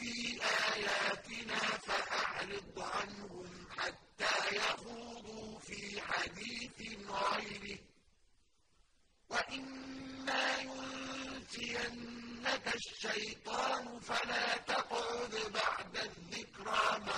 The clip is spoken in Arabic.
فِي آيَاتِنَا فَأَعْرِضْ عَنْهُمْ حَتَّىٰ يَخُوضُوا فِي حَدِيثٍ غَيْرِهِ ۚ. وَإِمَّا يُنسِيَنَّكَ الشَّيْطَانُ فَلَا تَقْعُدْ بَعْدَ الذِّكْرَىٰ مع